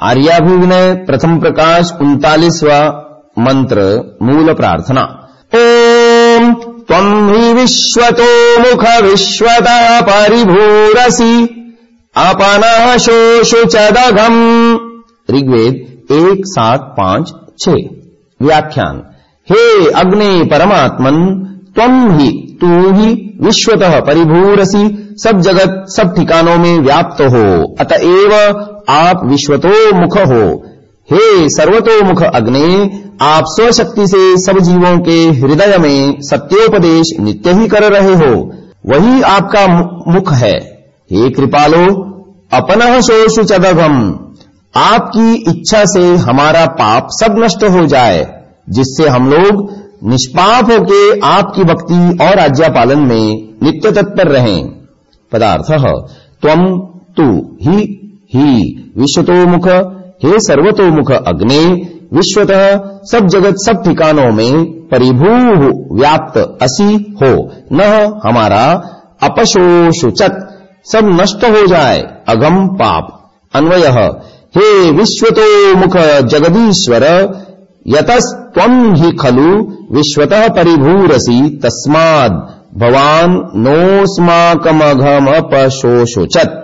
आर्याभिविनय प्रथम प्रकाश उन्तालीसवा मंत्र मूल प्रार्थना। ओम त्वं हि विश्वतो मुख विश्वतः परिभूरसि अपनाशोषुचदघम् ऋग्वेद एक सात पाँच छ। व्याख्यान। हे अग्नि परमात्मन त्वम ही, तू ही विश्वतः परिभूरसी, सब जगत, सब ठिकानों में व्याप्त हो। अतएव आप विश्वतो मुख हो। हे सर्वतोमुख अग्नि, आप स्वशक्ति से सब जीवों के हृदय में सत्योपदेश नित्य ही कर रहे हो। वही आपका मुख है। हे कृपालो, अपन शोषु चदघम। आपकी इच्छा से हमारा पाप सब नष्ट हो जाए, जिससे हम लोग निष्पाप होके आपकी भक्ति और आज्ञा पालन में नित्य तत्पर रहें। पदार्थ त्वम तु ही ही। विश्वतोमुख, हे सर्वतोमुख अग्नि, विश्वतः सब जगत सब ठिकानों में परिभू व्याप्त असी हो। न हमारा अपशोषुचत सब नष्ट हो जाए अगम पाप। अन्वय, हे विश्वतोमुख जगदीश्वर, यतस्त्वं हि खलु विश्वतः परिभूरसि तस्माद्। भवान् नोऽस्माकमघमपशोषुचत्